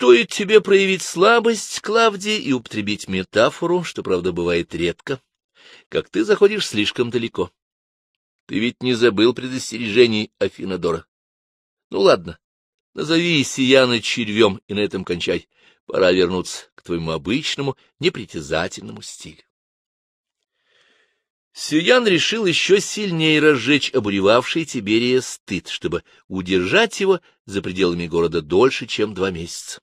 Стоит тебе проявить слабость, Клавдия, и употребить метафору, что, правда, бывает редко, как ты заходишь слишком далеко. Ты ведь не забыл предостережений Афинадора. Ну, ладно, назови Сияна червем и на этом кончай. Пора вернуться к твоему обычному, непритязательному стилю. Сиян решил еще сильнее разжечь обуревавший Тиберия стыд, чтобы удержать его за пределами города дольше, чем два месяца.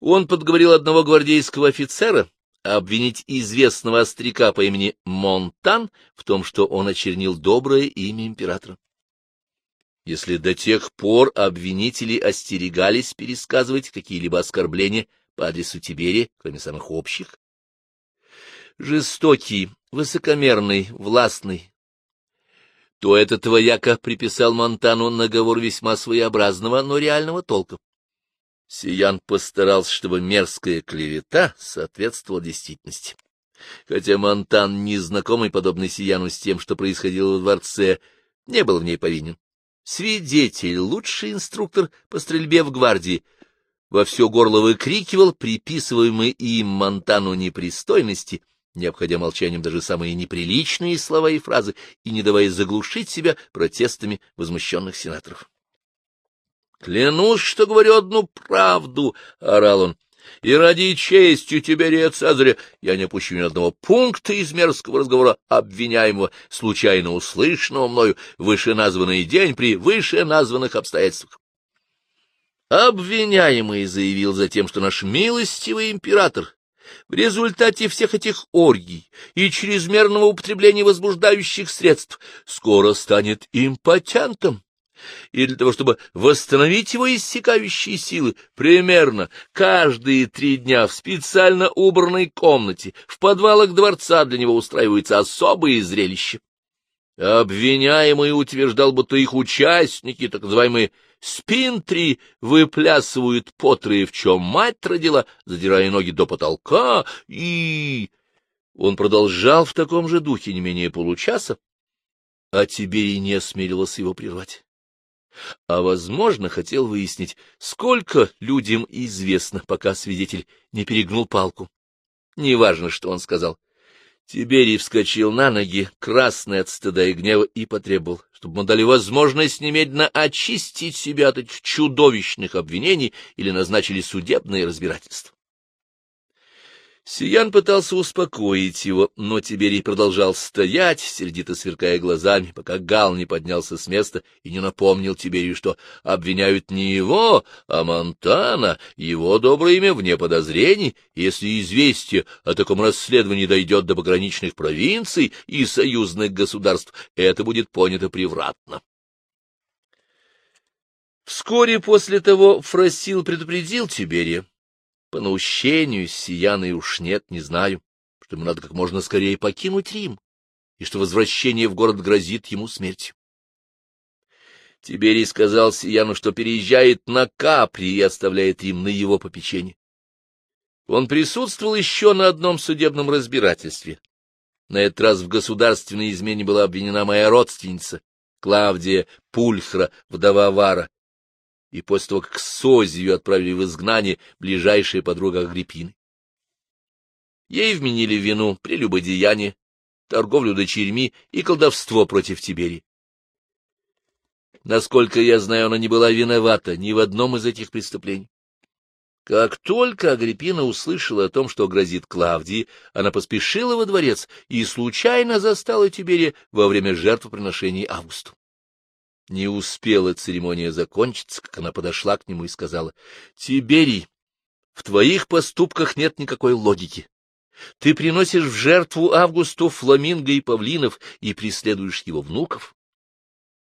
Он подговорил одного гвардейского офицера обвинить известного остряка по имени Монтан в том, что он очернил доброе имя императора. Если до тех пор обвинители остерегались пересказывать какие-либо оскорбления по адресу Тиберия, кроме самых общих, жестокий, высокомерный, властный, то этот вояка приписал Монтану наговор весьма своеобразного, но реального толка. Сиян постарался, чтобы мерзкая клевета соответствовала действительности. Хотя Монтан, незнакомый подобный Сияну с тем, что происходило во дворце, не был в ней повинен. Свидетель, лучший инструктор по стрельбе в гвардии, во все горло выкрикивал приписываемые им Монтану непристойности — не обходя молчанием даже самые неприличные слова и фразы и не давая заглушить себя протестами возмущенных сенаторов. — Клянусь, что говорю одну правду, — орал он, — и ради чести Тиберия Цезаря я не опущу ни одного пункта из мерзкого разговора обвиняемого, случайно услышанного мною вышеназванный день при вышеназванных обстоятельствах. Обвиняемый заявил затем, что наш милостивый император в результате всех этих оргий и чрезмерного употребления возбуждающих средств скоро станет импотентом. И для того, чтобы восстановить его иссякающие силы, примерно каждые три дня в специально убранной комнате в подвалах дворца для него устраиваются особые зрелища. Обвиняемый утверждал, будто их участники, так называемые Спинтри выплясывают потрое, в чем мать родила, задирая ноги до потолка, и... Он продолжал в таком же духе не менее получаса, а тебе и не осмелился его прервать. А, возможно, хотел выяснить, сколько людям известно, пока свидетель не перегнул палку. Неважно, что он сказал. Тиберий вскочил на ноги, красный от стыда и гнева, и потребовал, чтобы мы дали возможность немедленно очистить себя от этих чудовищных обвинений или назначили судебное разбирательство. Сиян пытался успокоить его, но Тиберий продолжал стоять, сердито сверкая глазами, пока Гал не поднялся с места и не напомнил Тиберию, что обвиняют не его, а Монтана, его доброе имя вне подозрений, если известие о таком расследовании дойдет до пограничных провинций и союзных государств, это будет понято превратно. Вскоре после того Фросил предупредил Тиберия, по наущению Сияна уж нет, не знаю, что ему надо как можно скорее покинуть Рим, и что возвращение в город грозит ему смертью. Тиберий сказал Сияну, что переезжает на Капри и оставляет Рим на его попечение. Он присутствовал еще на одном судебном разбирательстве. На этот раз в государственной измене была обвинена моя родственница, Клавдия Пульхра, вдова Вара, и после того, как Созию отправили в изгнание ближайшая подруга Агриппины. Ей вменили вину прелюбодеяние, торговлю дочерьми и колдовство против Тибери. Насколько я знаю, она не была виновата ни в одном из этих преступлений. Как только Агриппина услышала о том, что грозит Клавдии, она поспешила во дворец и случайно застала Тиберия во время жертвоприношений Августу. Не успела церемония закончиться, как она подошла к нему и сказала, — Тиберий, в твоих поступках нет никакой логики. Ты приносишь в жертву Августу фламинго и павлинов и преследуешь его внуков.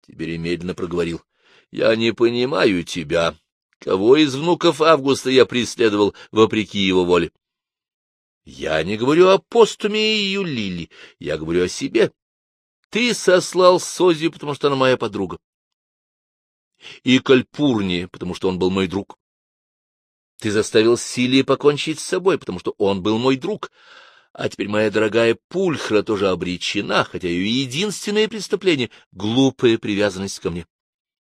Тиберий медленно проговорил, — Я не понимаю тебя. Кого из внуков Августа я преследовал вопреки его воле? Я не говорю о постуме и Юлили, я говорю о себе. Ты сослал Созию, потому что она моя подруга и Кальпурни, потому что он был мой друг. Ты заставил Силии покончить с собой, потому что он был мой друг. А теперь моя дорогая Пульхра тоже обречена, хотя ее единственное преступление — глупая привязанность ко мне.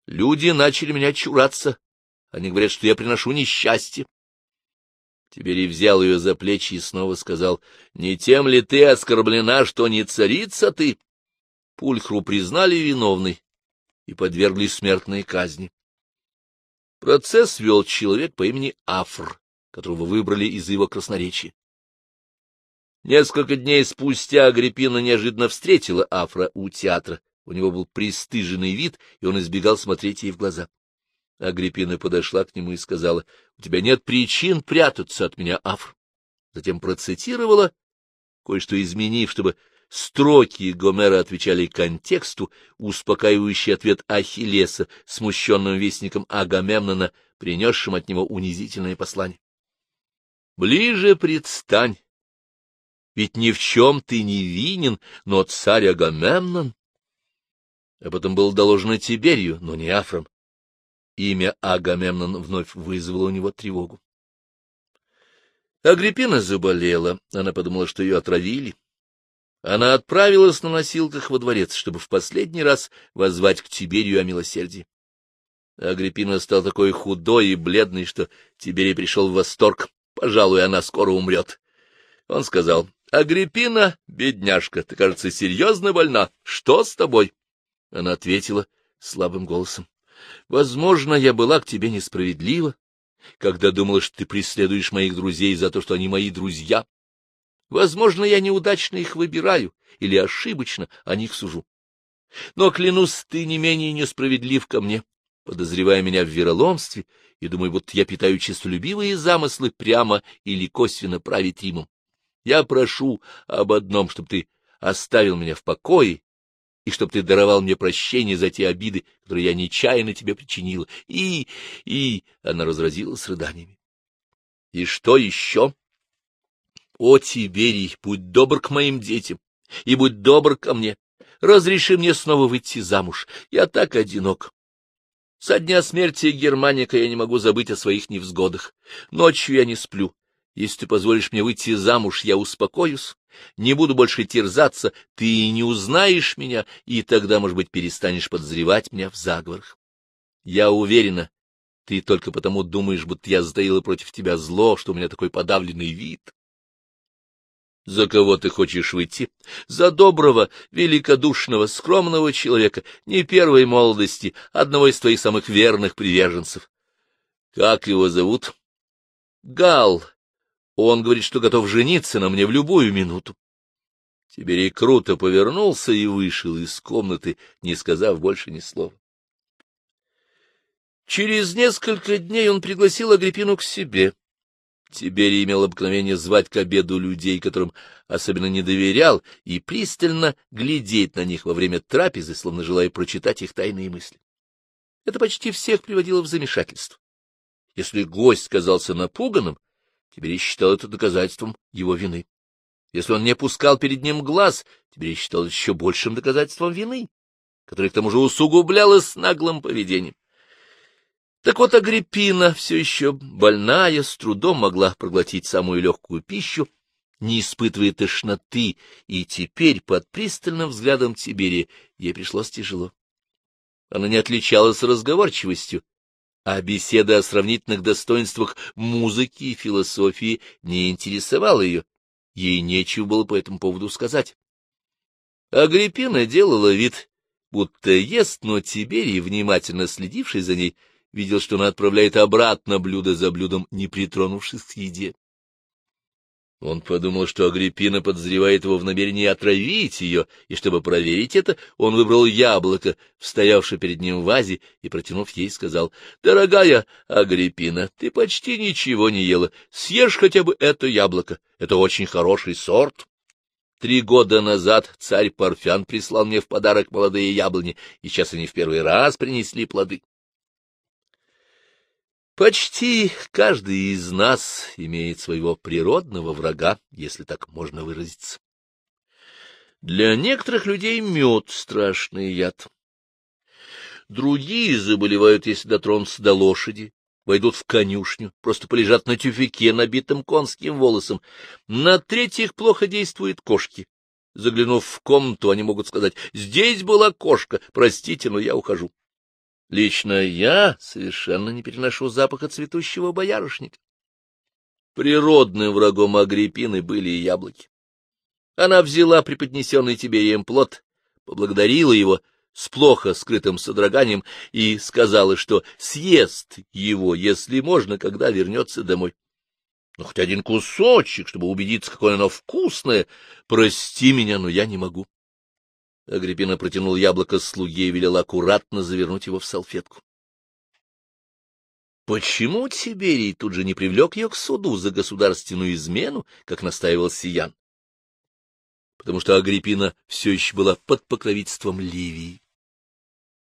Люди начали меня чураться, Они говорят, что я приношу несчастье. Тиберий взял ее за плечи и снова сказал, — Не тем ли ты оскорблена, что не царица ты? Пульхру признали виновной и подвергли смертной казни. Процесс вел человек по имени Афр, которого выбрали из его красноречия. Несколько дней спустя Агриппина неожиданно встретила Афра у театра. У него был пристыженный вид, и он избегал смотреть ей в глаза. Агриппина подошла к нему и сказала, — У тебя нет причин прятаться от меня, Афр. Затем процитировала, кое-что изменив, чтобы строки Гомера отвечали контексту, успокаивающий ответ Ахиллеса, смущенным вестником Агамемнона, принесшим от него унизительное послание. «Ближе предстань, ведь ни в чем ты не винен, но царь Агамемнон». А потом было доложено Тиберию, но не Афром. Имя Агамемнон вновь вызвало у него тревогу. Агриппина заболела, она подумала, что ее отравили. Она отправилась на носилках во дворец, чтобы в последний раз воззвать к Тиберию о милосердии. Агриппина стал такой худой и бледный, что Тиберий пришел в восторг. Пожалуй, она скоро умрет. Он сказал, — Агриппина, бедняжка, ты, кажется, серьезно больна. Что с тобой? Она ответила слабым голосом. — Возможно, я была к тебе несправедлива, когда думала, что ты преследуешь моих друзей за то, что они мои друзья. Возможно, я неудачно их выбираю или ошибочно о них сужу. Но, клянусь, ты не менее несправедлив ко мне, подозревая меня в вероломстве, и думаю, будто я питаю честолюбивые замыслы прямо или косвенно править Римом. Я прошу об одном, чтобы ты оставил меня в покое и чтобы ты даровал мне прощение за те обиды, которые я нечаянно тебе причинила. И... и... Она разразилась рыданиями. — И что еще? — О, Тиберий, будь добр к моим детям и будь добр ко мне. Разреши мне снова выйти замуж. Я так одинок. Со дня смерти Германика я не могу забыть о своих невзгодах. Ночью я не сплю. Если ты позволишь мне выйти замуж, я успокоюсь, не буду больше терзаться, ты не узнаешь меня, и тогда, может быть, перестанешь подозревать меня в заговорах. Я уверена, ты только потому думаешь, будто я затаила против тебя зло, что у меня такой подавленный вид. За кого ты хочешь выйти? За доброго, великодушного, скромного человека, не первой молодости, одного из твоих самых верных приверженцев. Как его зовут? Гал. Он говорит, что готов жениться на мне в любую минуту. Тиберий круто повернулся и вышел из комнаты, не сказав больше ни слова. Через несколько дней он пригласил Агриппину к себе. Тиберий имел обыкновение звать к обеду людей, которым особенно не доверял, и пристально глядеть на них во время трапезы, словно желая прочитать их тайные мысли. Это почти всех приводило в замешательство. Если гость казался напуганным, Тиберий считал это доказательством его вины. Если он не пускал перед ним глаз, Тиберий считал это еще большим доказательством вины, которое к тому же усугублялось наглым поведением. Так вот, Агриппина, все еще больная, с трудом могла проглотить самую легкую пищу, не испытывая тошноты, и теперь под пристальным взглядом Тиберия ей пришлось тяжело. Она не отличалась разговорчивостью, а беседа о сравнительных достоинствах музыки и философии не интересовала ее, ей нечего было по этому поводу сказать. Агриппина делала вид, будто ест, но Тиберий, внимательно следивший за ней, видел, что она отправляет обратно блюдо за блюдом, не притронувшись к еде. Он подумал, что Агриппина подозревает его в намерении отравить ее, и чтобы проверить это, он выбрал яблоко, стоявшее перед ним в вазе, и, протянув ей, сказал, — Дорогая Агриппина, ты почти ничего не ела, съешь хотя бы это яблоко, это очень хороший сорт. Три года назад царь Парфян прислал мне в подарок молодые яблони, и сейчас они в первый раз принесли плоды. Почти каждый из нас имеет своего природного врага, если так можно выразиться. Для некоторых людей мед — страшный яд. Другие заболевают, если дотронутся до лошади, войдут в конюшню, просто полежат на тюфяке, набитым конским волосом. На третьих плохо действуют кошки. Заглянув в комнату, они могут сказать, «Здесь была кошка, простите, но я ухожу». Лично я совершенно не переношу запаха цветущего боярышника. Природным врагом Агриппины были и яблоки. Она взяла преподнесенный Тиберием плод, поблагодарила его с плохо скрытым содроганием и сказала, что съест его, если можно, когда вернется домой. Ну, хоть один кусочек, чтобы убедиться, какое оно вкусное. Прости меня, но я не могу. Агриппина протянул яблоко слуге и велела аккуратно завернуть его в салфетку. Почему Тиберий тут же не привлек ее к суду за государственную измену, как настаивал Сиян? Потому что Агриппина все еще была под покровительством Ливии.